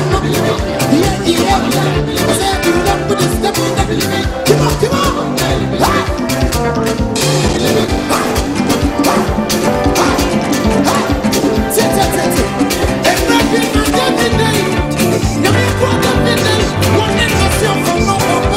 Yeah, yeah, yeah.